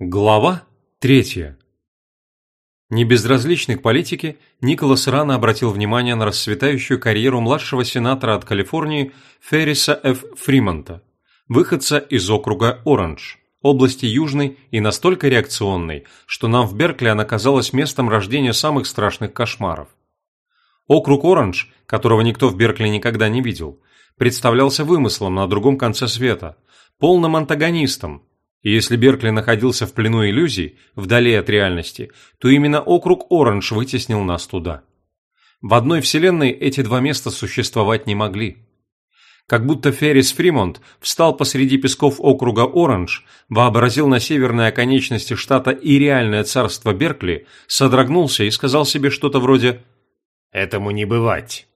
Глава третья. Небезразличный к политике, Николас рано обратил внимание на расцветающую карьеру младшего сенатора от Калифорнии Ферриса Ф. Фримонта, выходца из округа Оранж, области Южной и настолько реакционной, что нам в Беркли она казалась местом рождения самых страшных кошмаров. Округ Оранж, которого никто в Беркли никогда не видел, представлялся вымыслом на другом конце света, полным антагонистом, и если Беркли находился в плену иллюзий, вдали от реальности, то именно округ Оранж вытеснил нас туда. В одной вселенной эти два места существовать не могли. Как будто Феррис Фримонт встал посреди песков округа Оранж, вообразил на северной оконечности штата и реальное царство Беркли, содрогнулся и сказал себе что-то вроде «Этому не бывать».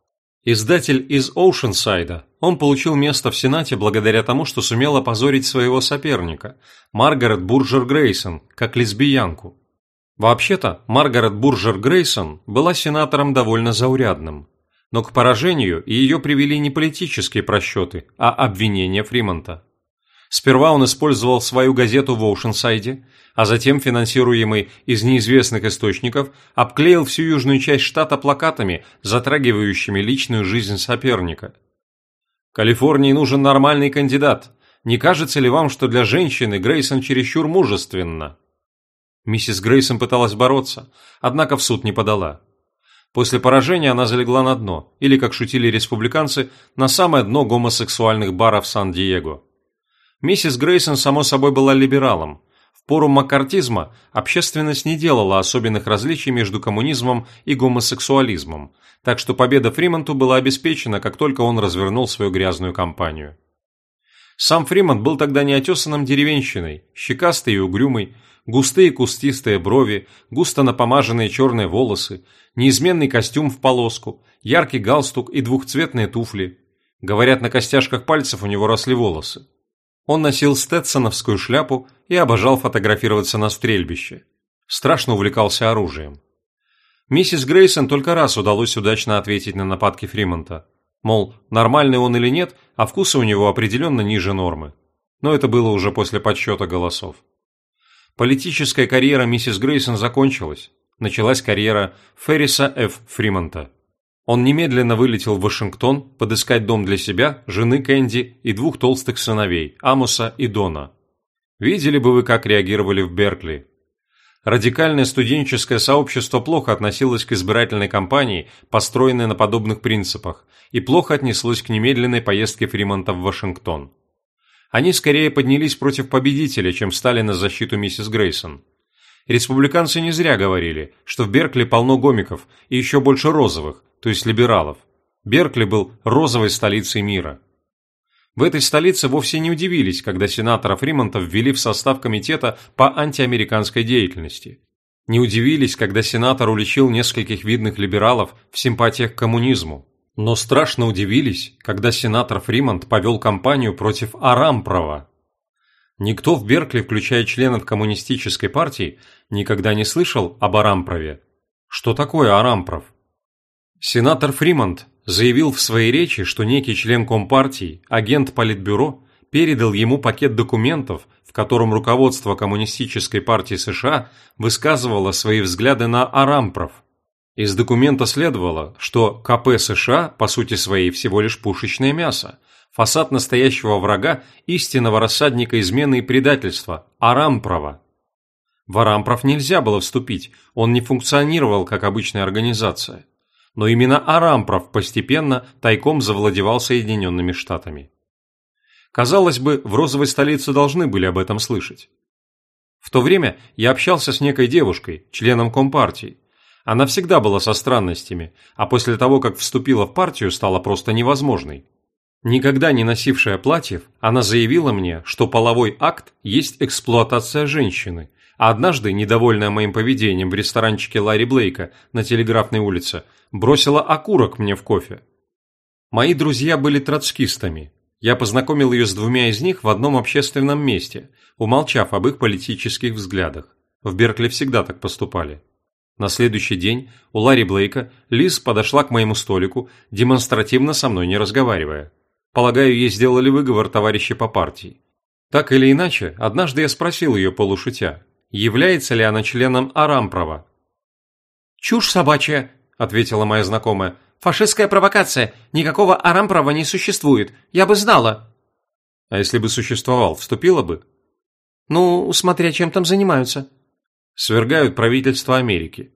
Издатель из Оушенсайда, он получил место в Сенате благодаря тому, что сумел опозорить своего соперника, Маргарет Бурджер Грейсон, как лесбиянку. Вообще-то, Маргарет Бурджер Грейсон была сенатором довольно заурядным. Но к поражению ее привели не политические просчеты, а обвинения Фримонта. Сперва он использовал свою газету в Оушенсайде, а затем, финансируемый из неизвестных источников, обклеил всю южную часть штата плакатами, затрагивающими личную жизнь соперника. «Калифорнии нужен нормальный кандидат. Не кажется ли вам, что для женщины Грейсон чересчур мужественна?» Миссис Грейсон пыталась бороться, однако в суд не подала. После поражения она залегла на дно, или, как шутили республиканцы, на самое дно гомосексуальных баров Сан-Диего. Миссис Грейсон, само собой, была либералом, в пору маккартизма общественность не делала особенных различий между коммунизмом и гомосексуализмом, так что победа Фримонту была обеспечена, как только он развернул свою грязную кампанию. Сам Фримонт был тогда неотесанным деревенщиной, щекастый и угрюмый, густые кустистые брови, густо напомаженные черные волосы, неизменный костюм в полоску, яркий галстук и двухцветные туфли. Говорят, на костяшках пальцев у него росли волосы. Он носил стетсоновскую шляпу и обожал фотографироваться на стрельбище. Страшно увлекался оружием. Миссис Грейсон только раз удалось удачно ответить на нападки Фримонта. Мол, нормальный он или нет, а вкусы у него определенно ниже нормы. Но это было уже после подсчета голосов. Политическая карьера миссис Грейсон закончилась. Началась карьера Ферриса Ф. Фримонта. Он немедленно вылетел в Вашингтон подыскать дом для себя, жены Кэнди и двух толстых сыновей, Амоса и Дона. Видели бы вы, как реагировали в Беркли. Радикальное студенческое сообщество плохо относилось к избирательной кампании, построенной на подобных принципах, и плохо отнеслось к немедленной поездке Фримонта в Вашингтон. Они скорее поднялись против победителя, чем стали на защиту миссис Грейсон. Республиканцы не зря говорили, что в Беркли полно гомиков и еще больше розовых, то есть либералов. Беркли был розовой столицей мира. В этой столице вовсе не удивились, когда сенатора Фримонта ввели в состав комитета по антиамериканской деятельности. Не удивились, когда сенатор уличил нескольких видных либералов в симпатиях к коммунизму. Но страшно удивились, когда сенатор Фримонт повел кампанию против Арампрова. Никто в Беркли, включая членов коммунистической партии, никогда не слышал об Арампрове. Что такое Арампров? Сенатор Фримонт заявил в своей речи, что некий член Компартии, агент Политбюро, передал ему пакет документов, в котором руководство Коммунистической партии США высказывало свои взгляды на Арампров. Из документа следовало, что КП США по сути своей всего лишь пушечное мясо, фасад настоящего врага, истинного рассадника измены и предательства – Арампрова. В Арампров нельзя было вступить, он не функционировал как обычная организация но именно Арампров постепенно тайком завладевал Соединенными Штатами. Казалось бы, в розовой столице должны были об этом слышать. В то время я общался с некой девушкой, членом Компартии. Она всегда была со странностями, а после того, как вступила в партию, стала просто невозможной. Никогда не носившая платьев, она заявила мне, что половой акт есть эксплуатация женщины, однажды, недовольная моим поведением в ресторанчике Ларри Блейка на Телеграфной улице, бросила окурок мне в кофе. Мои друзья были троцкистами. Я познакомил ее с двумя из них в одном общественном месте, умолчав об их политических взглядах. В Беркли всегда так поступали. На следующий день у Ларри Блейка Лиз подошла к моему столику, демонстративно со мной не разговаривая. Полагаю, ей сделали выговор товарищи по партии. Так или иначе, однажды я спросил ее полушутя, является ли она членом Арампрова. «Чушь собачья», – ответила моя знакомая. «Фашистская провокация. Никакого Арампрова не существует. Я бы знала». «А если бы существовал, вступила бы?» «Ну, смотря чем там занимаются». «Свергают правительство Америки».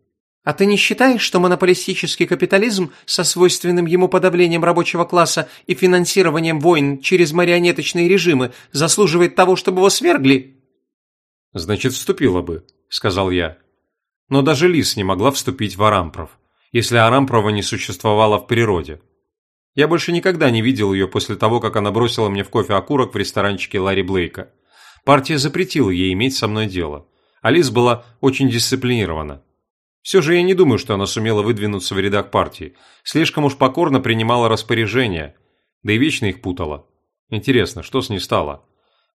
А ты не считаешь, что монополистический капитализм со свойственным ему подавлением рабочего класса и финансированием войн через марионеточные режимы заслуживает того, чтобы его свергли? Значит, вступила бы, сказал я. Но даже лис не могла вступить в Арампров, если Арампрова не существовало в природе. Я больше никогда не видел ее после того, как она бросила мне в кофе окурок в ресторанчике Ларри Блейка. Партия запретила ей иметь со мной дело. Алис была очень дисциплинирована. Все же я не думаю, что она сумела выдвинуться в рядах партии. Слишком уж покорно принимала распоряжения, да и вечно их путала. Интересно, что с ней стало?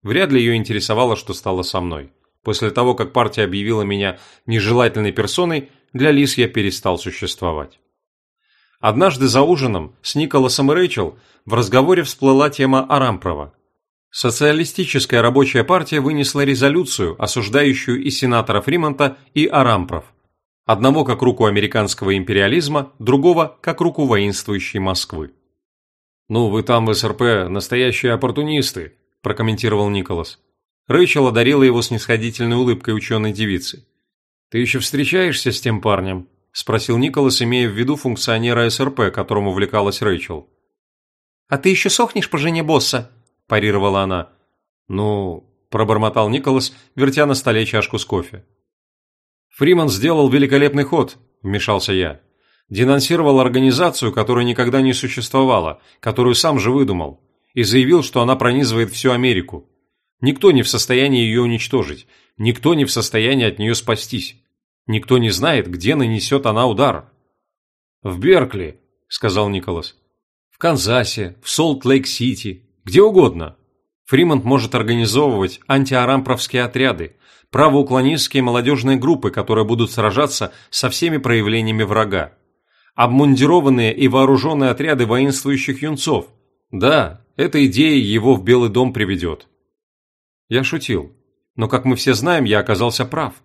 Вряд ли ее интересовало, что стало со мной. После того, как партия объявила меня нежелательной персоной, для Лис я перестал существовать. Однажды за ужином с Николасом и Рэйчел в разговоре всплыла тема Арампрова. Социалистическая рабочая партия вынесла резолюцию, осуждающую и сенатора Фримонта, и Арампров – Одного как руку американского империализма, другого как руку воинствующей Москвы. «Ну, вы там в СРП настоящие оппортунисты», – прокомментировал Николас. Рэйчел одарила его снисходительной улыбкой ученой девицы. «Ты еще встречаешься с тем парнем?» – спросил Николас, имея в виду функционера СРП, которым увлекалась Рэйчел. «А ты еще сохнешь по жене босса?» – парировала она. «Ну...» – пробормотал Николас, вертя на столе чашку с кофе. Фриман сделал великолепный ход, вмешался я. Денонсировал организацию, которая никогда не существовала, которую сам же выдумал, и заявил, что она пронизывает всю Америку. Никто не в состоянии ее уничтожить, никто не в состоянии от нее спастись. Никто не знает, где нанесет она удар. «В Беркли», — сказал Николас. «В Канзасе, в Солт-Лейк-Сити, где угодно. Фримонт может организовывать антиарампровские отряды, правоуклонистские молодежные группы, которые будут сражаться со всеми проявлениями врага. Обмундированные и вооруженные отряды воинствующих юнцов. Да, эта идея его в Белый дом приведет. Я шутил. Но, как мы все знаем, я оказался прав.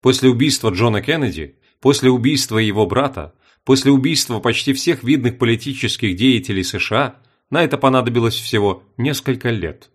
После убийства Джона Кеннеди, после убийства его брата, после убийства почти всех видных политических деятелей США, на это понадобилось всего несколько лет.